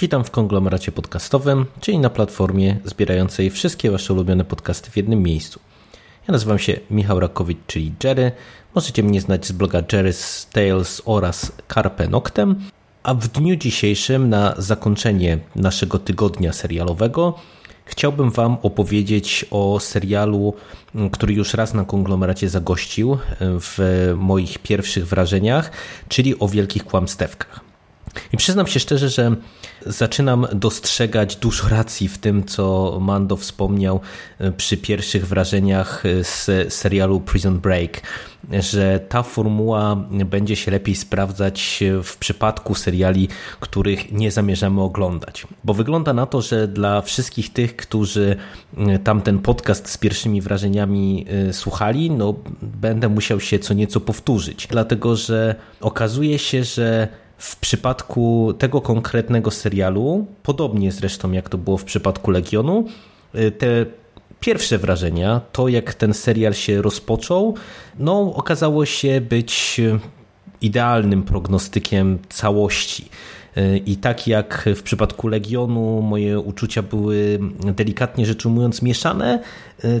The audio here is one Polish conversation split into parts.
Witam w konglomeracie podcastowym, czyli na platformie zbierającej wszystkie Wasze ulubione podcasty w jednym miejscu. Ja nazywam się Michał Rakowicz, czyli Jerry. Możecie mnie znać z bloga Jerry's Tales oraz Carpe Noctem. A w dniu dzisiejszym, na zakończenie naszego tygodnia serialowego, chciałbym Wam opowiedzieć o serialu, który już raz na konglomeracie zagościł w moich pierwszych wrażeniach, czyli o wielkich kłamstewkach. I przyznam się szczerze, że zaczynam dostrzegać dużo racji w tym, co Mando wspomniał e, przy pierwszych wrażeniach z serialu Prison Break, że ta formuła będzie się lepiej sprawdzać w przypadku seriali, których nie zamierzamy oglądać. Bo wygląda na to, że dla wszystkich tych, którzy e, tamten podcast z pierwszymi wrażeniami e, słuchali, no będę musiał się co nieco powtórzyć, dlatego że okazuje się, że w przypadku tego konkretnego serialu, podobnie zresztą jak to było w przypadku Legionu, y, te pierwsze wrażenia, to jak ten serial się rozpoczął, no okazało się być idealnym prognostykiem całości. I tak jak w przypadku Legionu moje uczucia były delikatnie rzecz ujmując mieszane,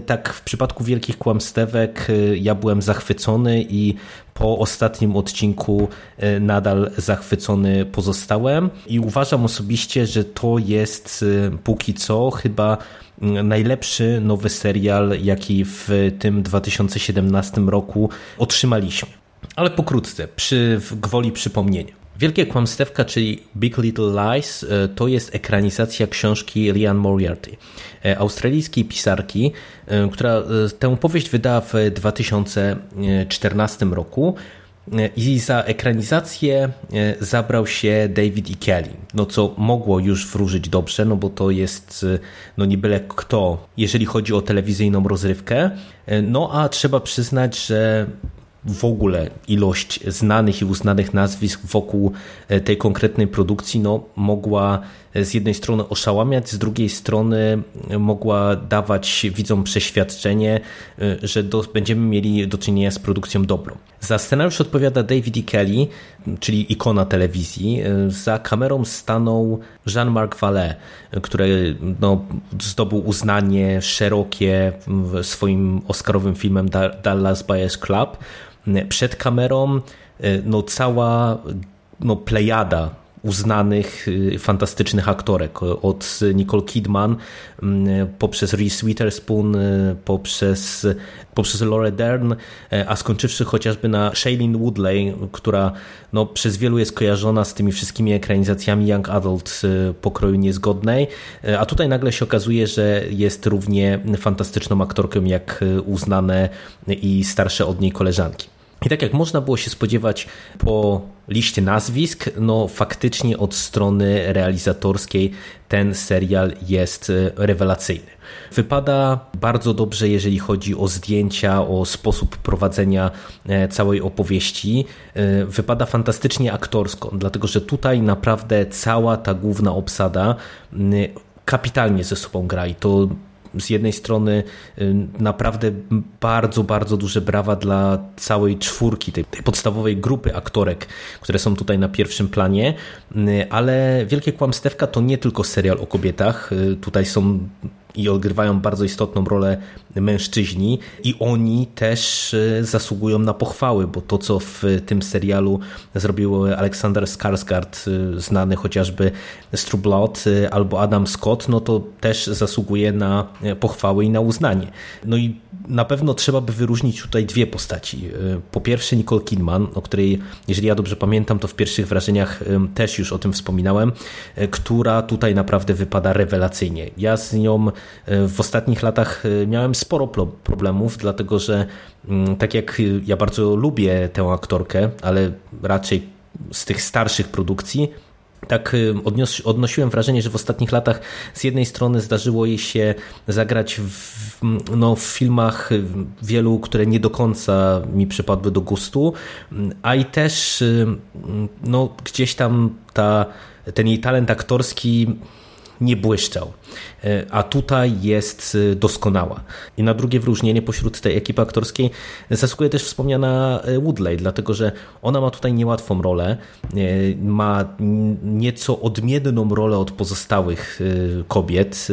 tak w przypadku Wielkich Kłamstewek ja byłem zachwycony i po ostatnim odcinku nadal zachwycony pozostałem i uważam osobiście, że to jest póki co chyba najlepszy nowy serial, jaki w tym 2017 roku otrzymaliśmy. Ale pokrótce, przy gwoli przypomnienia. Wielkie Kłamstewka, czyli Big Little Lies, e, to jest ekranizacja książki Lian Moriarty, e, australijskiej pisarki, e, która tę powieść wydała w 2014 roku. I za ekranizację zabrał się David E. Kelly, no co mogło już wróżyć dobrze, no bo to jest no nie byle kto, jeżeli chodzi o telewizyjną rozrywkę. No a trzeba przyznać, że w ogóle ilość znanych i uznanych nazwisk wokół e, tej konkretnej produkcji no, mogła z jednej strony oszałamiać, z drugiej strony mogła dawać widzom przeświadczenie, że do, będziemy mieli do czynienia z produkcją dobrą. Za scenariusz odpowiada David E. Kelly, czyli ikona telewizji. Za kamerą stanął Jean-Marc Vallée, który no, zdobył uznanie szerokie swoim oscarowym filmem Dallas Buyers Club przed kamerą no, cała no, plejada uznanych, y, fantastycznych aktorek. Od Nicole Kidman poprzez Reese Witherspoon, y, poprzez, poprzez Laura Dern, e, a skończywszy chociażby na Shailene Woodley, która no, przez wielu jest kojarzona z tymi wszystkimi ekranizacjami Young Adult y, pokroju niezgodnej, a tutaj nagle się okazuje, że jest równie fantastyczną aktorką jak uznane i starsze od niej koleżanki. I tak jak można było się spodziewać po liście nazwisk, no faktycznie od strony realizatorskiej ten serial jest e, rewelacyjny. Wypada bardzo dobrze, jeżeli chodzi o zdjęcia, o sposób prowadzenia e, całej opowieści. E, wypada fantastycznie aktorsko, dlatego że tutaj naprawdę cała ta główna obsada kapitalnie ze sobą gra i to z jednej strony y, naprawdę bardzo, bardzo duże brawa dla całej czwórki, tej, tej, podstawowej grupy aktorek, które są tutaj na pierwszym planie, y, ale Wielkie Kłamstewka to nie tylko serial o kobietach, y, tutaj są i odgrywają bardzo istotną rolę mężczyźni i oni też e, zasługują na pochwały, bo to co w tym serialu zrobił Aleksander Skarsgård, e, znany chociażby z True Blood, albo Adam Scott, no to też zasługuje na pochwały i na uznanie. No i na pewno trzeba by wyróżnić tutaj dwie postaci. Po pierwsze Nicole Kidman, o której, jeżeli ja dobrze pamiętam, to w pierwszych wrażeniach też już o tym wspominałem, która tutaj naprawdę wypada rewelacyjnie. Ja z nią w ostatnich latach miałem sporo problemów, dlatego że mm, tak jak ja bardzo lubię tę aktorkę, ale raczej z tych starszych produkcji, tak y, odnios, odnosiłem wrażenie, że w ostatnich latach z jednej strony zdarzyło jej się zagrać w, no, w filmach wielu, które nie do końca mi przypadły do gustu, a i też y, no, gdzieś tam ta, ten jej talent aktorski nie błyszczał. E, a tutaj jest e, doskonała. I na drugie wyróżnienie pośród tej ekipy aktorskiej zasługuje też wspomniana e, Woodley, dlatego że ona ma tutaj niełatwą rolę, ma nieco odmienną rolę od pozostałych kobiet,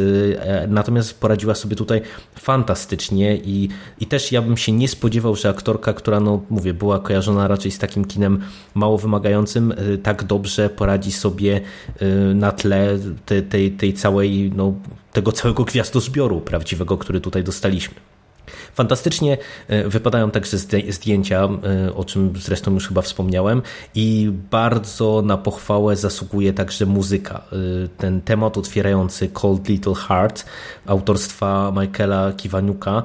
natomiast poradziła sobie tutaj fantastycznie i, i też ja bym się nie spodziewał, że aktorka, która no mówię, była kojarzona raczej z takim kinem mało wymagającym, tak dobrze poradzi sobie na tle tej, tej, tej całej no, tego całego gwiazdozbioru prawdziwego, który tutaj dostaliśmy. Fantastycznie e, wypadają także zdjęcia, e, o czym zresztą już chyba wspomniałem, i bardzo na pochwałę zasługuje także muzyka. E, ten temat otwierający Cold Little Heart autorstwa Michaela Kiwaniuka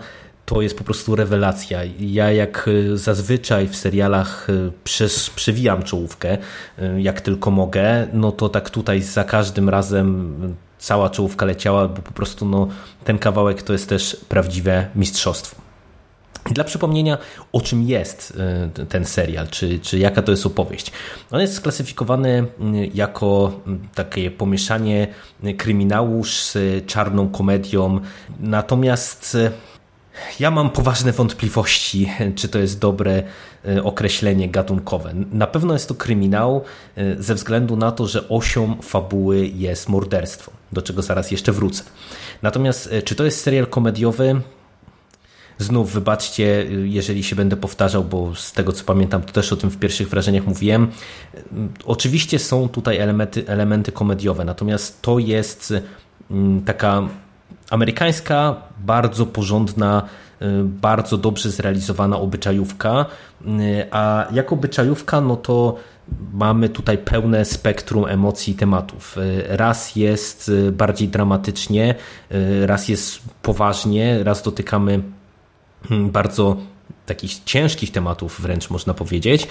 to jest po prostu rewelacja. Ja jak zazwyczaj w serialach przez, przewijam czołówkę, jak tylko mogę, no to tak tutaj za każdym razem cała czołówka leciała, bo po prostu no, ten kawałek to jest też prawdziwe mistrzostwo. Dla przypomnienia, o czym jest y, ten serial, czy, czy jaka to jest opowieść. On jest sklasyfikowany y, jako y, takie pomieszanie kryminału z czarną komedią, natomiast ja mam poważne wątpliwości, czy to jest dobre e, określenie gatunkowe. Na pewno jest to kryminał e, ze względu na to, że osią fabuły jest morderstwo, do czego zaraz jeszcze wrócę. Natomiast e, czy to jest serial komediowy? Znów wybaczcie, jeżeli się będę powtarzał, bo z tego co pamiętam, to też o tym w pierwszych wrażeniach mówiłem. Oczywiście są tutaj elementy, elementy komediowe, natomiast to jest taka amerykańska, bardzo porządna, y, bardzo dobrze zrealizowana obyczajówka, y, a jako obyczajówka, no to mamy tutaj pełne spektrum emocji i tematów. Y, raz jest bardziej dramatycznie, raz jest poważnie, raz dotykamy hmm, bardzo takich ciężkich tematów wręcz można powiedzieć,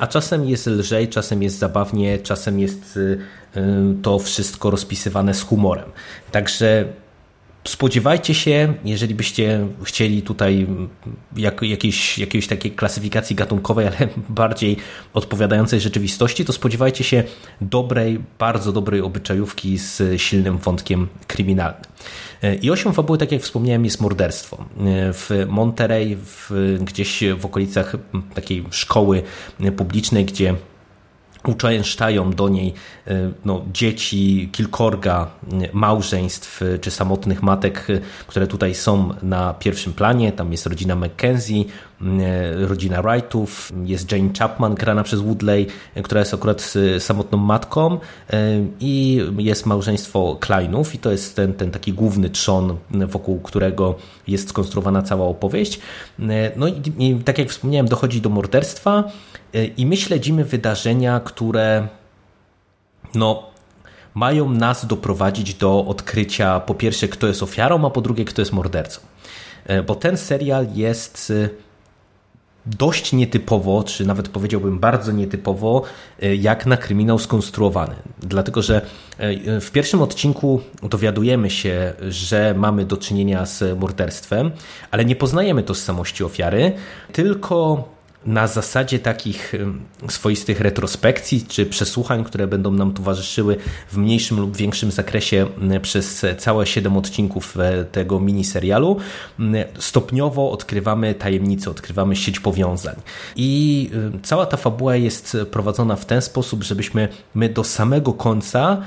a czasem jest lżej, czasem jest zabawnie, czasem jest to wszystko rozpisywane z humorem. Także spodziewajcie się, jeżeli byście chcieli tutaj jak, jakiejś, jakiejś takiej klasyfikacji gatunkowej, ale bardziej odpowiadającej rzeczywistości, to spodziewajcie się dobrej, bardzo dobrej obyczajówki z silnym wątkiem kryminalnym. I osią fabuły, tak jak wspomniałem, jest morderstwo. W Monterey, w, gdzieś w okolicach takiej szkoły publicznej, gdzie uczęszczają do niej e, no, dzieci, kilkorga e, małżeństw e, czy samotnych matek, które tutaj są na pierwszym planie. Tam jest rodzina McKenzie, rodzina Wrightów, jest Jane Chapman grana przez Woodley, która jest akurat samotną matką i jest małżeństwo Kleinów i to jest ten, ten taki główny trzon, wokół którego jest skonstruowana cała opowieść. No i, i tak jak wspomniałem, dochodzi do morderstwa i my śledzimy wydarzenia, które no, mają nas doprowadzić do odkrycia po pierwsze, kto jest ofiarą, a po drugie, kto jest mordercą. E, bo ten serial jest e, dość nietypowo, czy nawet powiedziałbym bardzo nietypowo, jak na kryminał skonstruowany. Dlatego, że w pierwszym odcinku dowiadujemy się, że mamy do czynienia z morderstwem, ale nie poznajemy tożsamości ofiary, tylko na zasadzie takich swoistych retrospekcji czy przesłuchań, które będą nam towarzyszyły w mniejszym lub większym zakresie przez całe 7 odcinków e, tego miniserialu, stopniowo odkrywamy tajemnice, odkrywamy sieć powiązań. I cała ta fabuła jest prowadzona w ten sposób, żebyśmy my do samego końca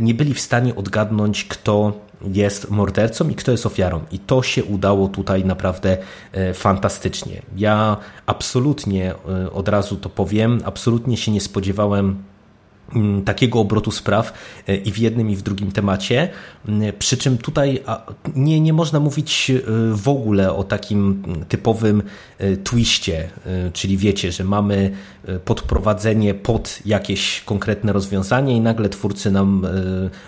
nie byli w stanie odgadnąć, kto jest mordercą i kto jest ofiarą. I to się udało tutaj naprawdę e, fantastycznie. Ja absolutnie, e, od razu to powiem, absolutnie się nie spodziewałem Mm, takiego obrotu spraw e, i w jednym i w drugim temacie. Mm, przy czym tutaj nie, nie można mówić e, w ogóle o takim typowym e, twiście, czyli wiecie, że mamy podprowadzenie pod jakieś konkretne rozwiązanie i nagle twórcy nam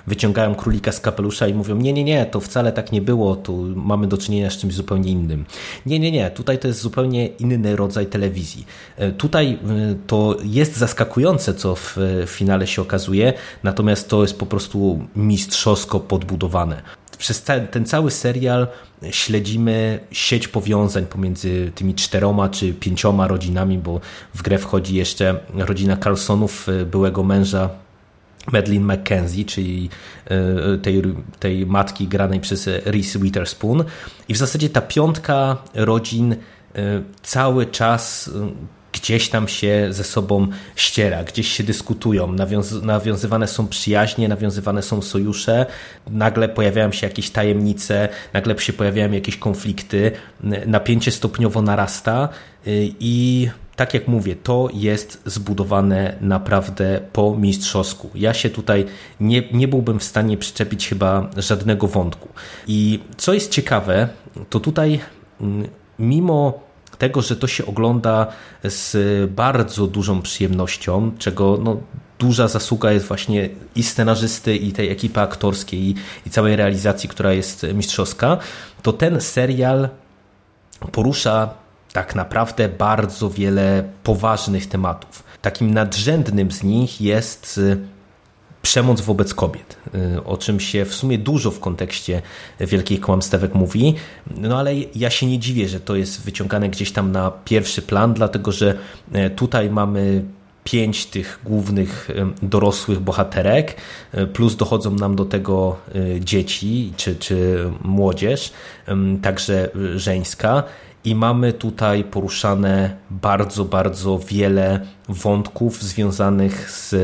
wyciągają królika z kapelusza i mówią nie, nie, nie, to wcale tak nie było, tu mamy do czynienia z czymś zupełnie innym. Nie, nie, nie, tutaj to jest zupełnie inny rodzaj telewizji. Tutaj to jest zaskakujące, co w finale finale się okazuje, natomiast to jest po prostu mistrzowsko podbudowane. Przez ten cały serial śledzimy sieć powiązań pomiędzy tymi czteroma czy pięcioma rodzinami, bo w grę wchodzi jeszcze rodzina Carlsonów, y, byłego męża Madeline McKenzie, czyli y, tej, tej matki granej przez Reese Witherspoon. I w zasadzie ta piątka rodzin cały czas gdzieś tam się ze sobą ściera, gdzieś się dyskutują, nawiąz nawiązywane są przyjaźnie, nawiązywane są sojusze, nagle pojawiają się jakieś tajemnice, nagle się pojawiają jakieś konflikty, napięcie stopniowo narasta y, i tak jak mówię, to jest zbudowane naprawdę po mistrzowsku. Ja się tutaj nie, nie byłbym w stanie przyczepić chyba żadnego wątku. I co jest ciekawe, to tutaj mm, mimo tego, że to się ogląda z bardzo dużą przyjemnością, czego no, duża zasługa jest właśnie i scenarzysty, i tej ekipy aktorskiej, i, i całej realizacji, która jest mistrzowska, to ten serial porusza tak naprawdę bardzo wiele poważnych tematów. Takim nadrzędnym z nich jest przemoc wobec kobiet, y, o czym się w sumie dużo w kontekście Wielkich Kłamstewek mówi, no ale ja się nie dziwię, że to jest wyciągane gdzieś tam na pierwszy plan, dlatego że e, tutaj mamy pięć tych głównych e, dorosłych bohaterek, plus dochodzą nam do tego dzieci czy, czy młodzież, także żeńska. I mamy tutaj poruszane bardzo, bardzo wiele wątków związanych z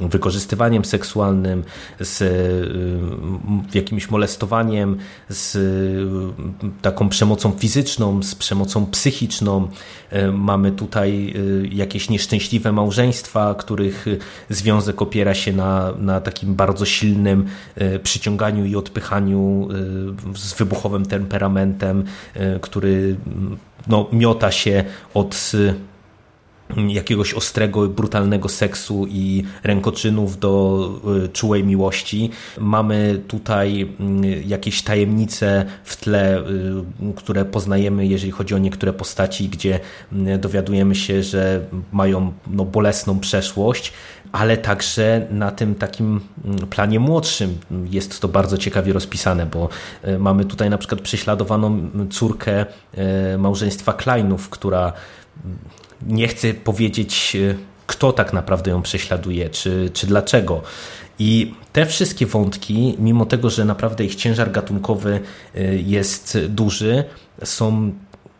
wykorzystywaniem seksualnym, z y, jakimś molestowaniem, z y, taką przemocą fizyczną, z przemocą psychiczną. Y, mamy tutaj jakieś nieszczęśliwe małżeństwa, których związek opiera się na, na takim bardzo silnym przyciąganiu i odpychaniu z wybuchowym temperamentem, który no, miota się od jakiegoś ostrego, brutalnego seksu i rękoczynów do y, czułej miłości. Mamy tutaj y, jakieś tajemnice w tle, y, które poznajemy, jeżeli chodzi o niektóre postaci, gdzie dowiadujemy się, że mają no, bolesną przeszłość, ale także na tym takim planie młodszym jest to bardzo ciekawie rozpisane, bo mamy tutaj na przykład prześladowaną córkę małżeństwa Kleinów, która nie chcę powiedzieć, e, kto tak naprawdę ją prześladuje, czy, czy dlaczego. I te wszystkie wątki, mimo tego, że naprawdę ich ciężar gatunkowy e, jest duży, są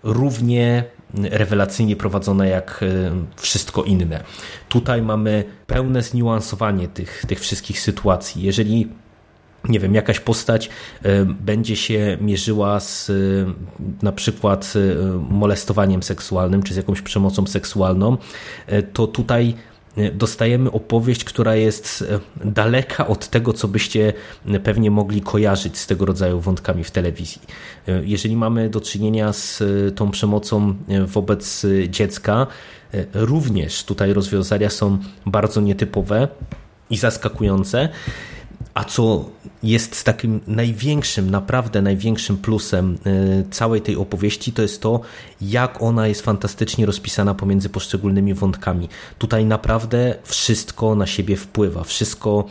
równie rewelacyjnie prowadzone jak e, wszystko inne. Tutaj mamy pełne zniuansowanie tych, tych wszystkich sytuacji. Jeżeli nie wiem, jakaś postać e, będzie się mierzyła z e, na przykład e, molestowaniem seksualnym czy z jakąś przemocą seksualną, to tutaj dostajemy opowieść, która jest daleka od tego, co byście pewnie mogli kojarzyć z tego rodzaju wątkami w telewizji. Jeżeli mamy do czynienia z tą przemocą wobec dziecka, również tutaj rozwiązania są bardzo nietypowe i zaskakujące. A co jest takim największym, naprawdę największym plusem y, całej tej opowieści, to jest to, jak ona jest fantastycznie rozpisana pomiędzy poszczególnymi wątkami. Tutaj naprawdę wszystko na siebie wpływa, wszystko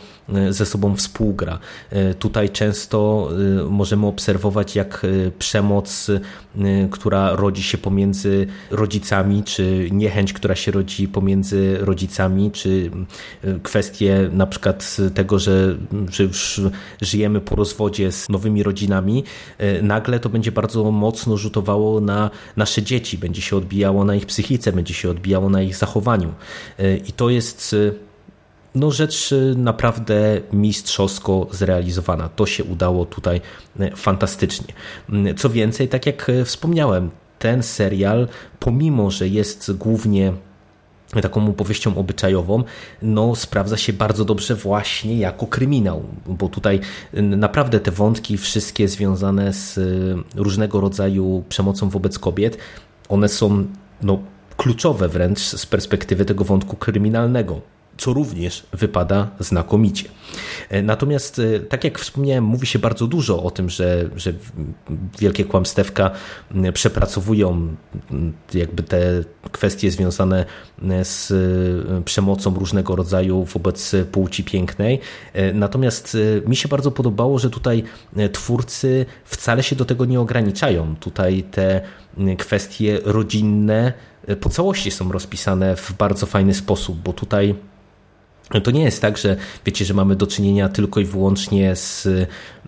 y, ze sobą współgra. Y, tutaj często możemy obserwować, jak przemoc, która rodzi się pomiędzy rodzicami, czy niechęć, która się rodzi pomiędzy rodzicami, czy kwestie na przykład tego, że, już żyjemy po rozwodzie z nowymi rodzinami, e, nagle to będzie bardzo mocno rzutowało na nasze dzieci, będzie się odbijało na ich psychice, będzie się odbijało na ich zachowaniu. E, I to jest e, no rzecz naprawdę mistrzowsko zrealizowana. To się udało tutaj fantastycznie. Co więcej, tak jak wspomniałem, ten serial, pomimo że jest głównie taką opowieścią obyczajową, no sprawdza się bardzo dobrze właśnie jako kryminał, bo tutaj naprawdę te wątki wszystkie związane z różnego rodzaju przemocą wobec kobiet, one są no, kluczowe wręcz z perspektywy tego wątku kryminalnego co również wypada znakomicie. E, natomiast, e, tak jak wspomniałem, mówi się bardzo dużo o tym, że, że wielkie kłamstewka przepracowują jakby te kwestie związane z e, przemocą różnego rodzaju wobec płci pięknej. Natomiast mi się bardzo podobało, że tutaj twórcy wcale się do tego nie ograniczają. Tutaj te kwestie rodzinne po całości są rozpisane w bardzo fajny sposób, bo tutaj to nie jest tak, że wiecie, że mamy do czynienia tylko i wyłącznie z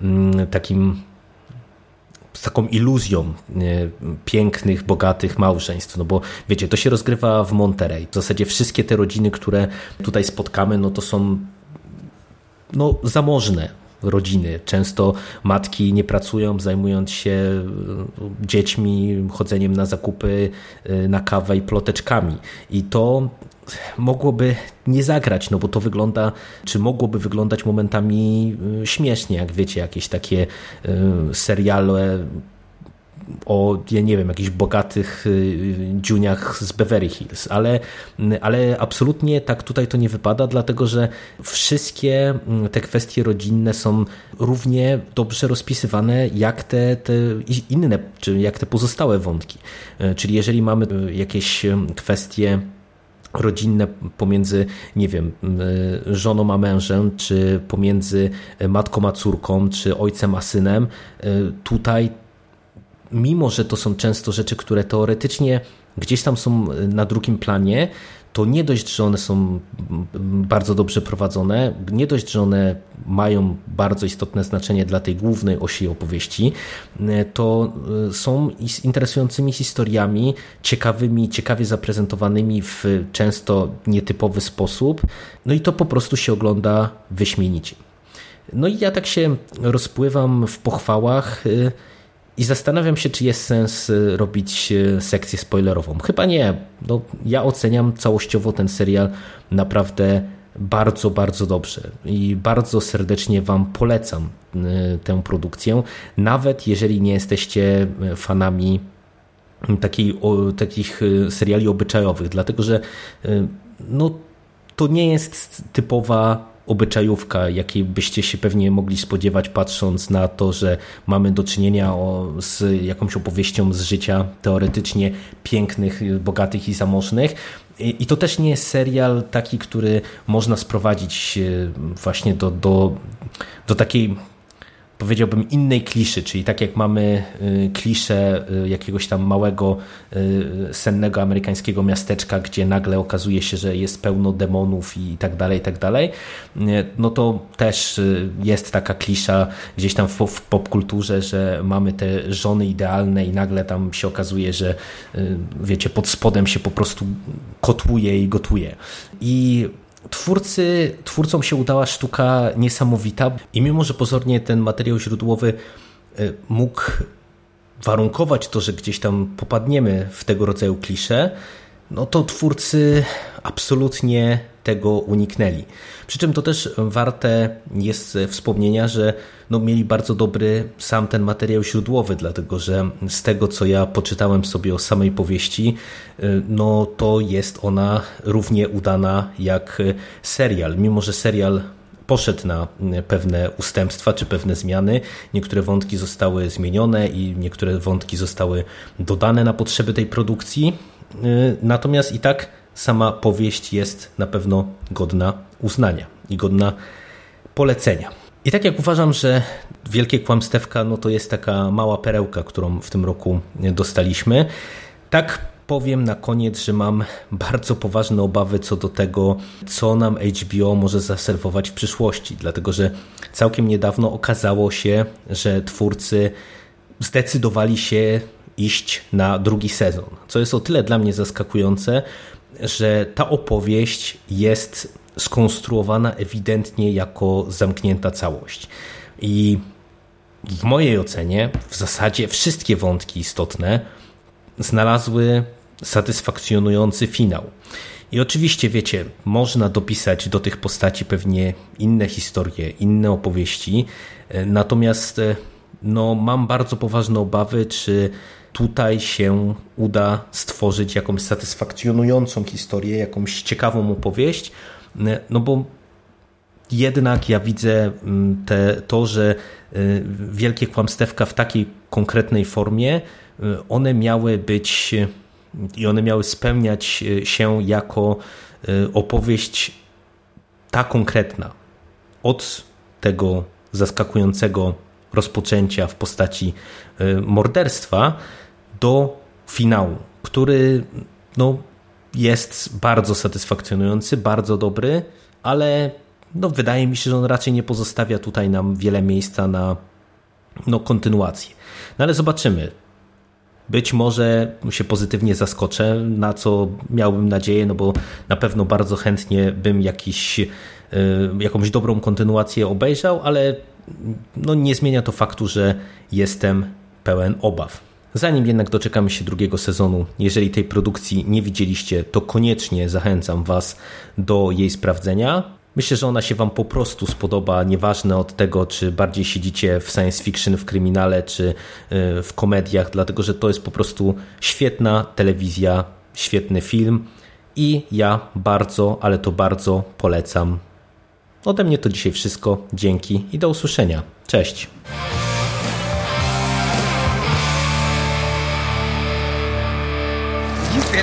mm, takim z taką iluzją pięknych, bogatych małżeństw, no bo wiecie, to się rozgrywa w Monterey. W zasadzie wszystkie te rodziny, które tutaj spotkamy, no to są no, zamożne rodziny. Często matki nie pracują, zajmując się e, dziećmi, chodzeniem na zakupy, e, na kawę i ploteczkami. I to mogłoby nie zagrać, no bo to wygląda, czy mogłoby wyglądać momentami y, śmiesznie, jak wiecie, jakieś takie y, seriale o, ja nie wiem, jakichś bogatych y, dziuniach z Beverly Hills, ale, ale absolutnie tak tutaj to nie wypada, dlatego że wszystkie te kwestie rodzinne są równie dobrze rozpisywane jak te, te inne, czy jak te pozostałe wątki. Czyli jeżeli mamy jakieś kwestie rodzinne pomiędzy, nie wiem, żoną a mężem, czy pomiędzy matką a córką, czy ojcem a synem. E, tutaj, mimo że to są często rzeczy, które teoretycznie gdzieś tam są na drugim planie, to nie dość, że one są bardzo dobrze prowadzone, nie dość, że one mają bardzo istotne znaczenie dla tej głównej osi opowieści, to e, są interesującymi historiami, ciekawymi, ciekawie zaprezentowanymi w często nietypowy sposób, no i to po prostu się ogląda wyśmienicie. No i ja tak się rozpływam w pochwałach e, i zastanawiam się, czy jest sens y, robić y, sekcję spoilerową. Chyba nie. No, ja oceniam całościowo ten serial naprawdę bardzo, bardzo dobrze i bardzo serdecznie Wam polecam y, tę produkcję, nawet jeżeli nie jesteście fanami takiej, o, takich seriali obyczajowych, dlatego że no, to nie jest typowa obyczajówka, jakiej byście się pewnie mogli spodziewać, patrząc na to, że mamy do czynienia o, z jakąś opowieścią z życia teoretycznie pięknych, bogatych i zamożnych. I to też nie jest serial taki, który można sprowadzić właśnie do, do, do takiej powiedziałbym innej kliszy, czyli tak jak mamy y, kliszę y, jakiegoś tam małego, y, sennego amerykańskiego miasteczka, gdzie nagle okazuje się, że jest pełno demonów i tak dalej, i tak dalej, no to też jest taka klisza gdzieś tam w, w popkulturze, że mamy te żony idealne i nagle tam się okazuje, że wiecie, pod spodem się po prostu kotłuje i gotuje. I twórcy, twórcom się udała sztuka niesamowita i mimo, że pozornie ten materiał źródłowy e, mógł warunkować to, że gdzieś tam popadniemy w tego rodzaju klisze, no to twórcy absolutnie tego uniknęli. Przy czym to też warte jest wspomnienia, że no mieli bardzo dobry sam ten materiał źródłowy, dlatego że z tego, co ja poczytałem sobie o samej powieści, y, no to jest ona równie udana jak serial. Mimo, że serial poszedł na pewne ustępstwa czy pewne zmiany. Niektóre wątki zostały zmienione i niektóre wątki zostały dodane na potrzeby tej produkcji. Natomiast i tak sama powieść jest na pewno godna uznania i godna polecenia. I tak jak uważam, że Wielkie Kłamstewka no to jest taka mała perełka, którą w tym roku dostaliśmy, tak powiem na koniec, że mam bardzo poważne obawy co do tego, co nam HBO może zaserwować w przyszłości, dlatego że całkiem niedawno okazało się, że twórcy zdecydowali się iść na drugi sezon, co jest o tyle dla mnie zaskakujące, że ta opowieść jest skonstruowana ewidentnie jako zamknięta całość. I w mojej ocenie w zasadzie wszystkie wątki istotne znalazły satysfakcjonujący finał. I oczywiście, wiecie, można dopisać do tych postaci pewnie inne historie, inne opowieści, natomiast no, mam bardzo poważne obawy, czy tutaj się uda stworzyć jakąś satysfakcjonującą historię, jakąś ciekawą opowieść, no bo jednak ja widzę mm, te, to, że y, wielkie kłamstewka w takiej konkretnej formie, y, one miały być i one miały spełniać y, się jako opowieść ta konkretna. Od tego zaskakującego rozpoczęcia w postaci morderstwa do finału, który no, jest bardzo satysfakcjonujący, bardzo dobry, ale no, wydaje mi się, że on raczej nie pozostawia tutaj nam wiele miejsca na no, kontynuację. No ale zobaczymy. Być może się pozytywnie zaskoczę, na co miałbym nadzieję, no bo na pewno bardzo chętnie bym jakiś, y, jakąś dobrą kontynuację obejrzał, ale no nie zmienia to faktu, że jestem pełen obaw. Zanim jednak doczekamy się drugiego sezonu, jeżeli tej produkcji nie widzieliście, to koniecznie zachęcam Was do jej sprawdzenia. Myślę, że ona się Wam po prostu spodoba, nieważne od tego, czy bardziej siedzicie w science fiction, w kryminale, czy y, w komediach, dlatego że to jest po prostu świetna telewizja, świetny film i ja bardzo, ale to bardzo polecam. Ode mnie to dzisiaj wszystko. Dzięki i do usłyszenia. Cześć.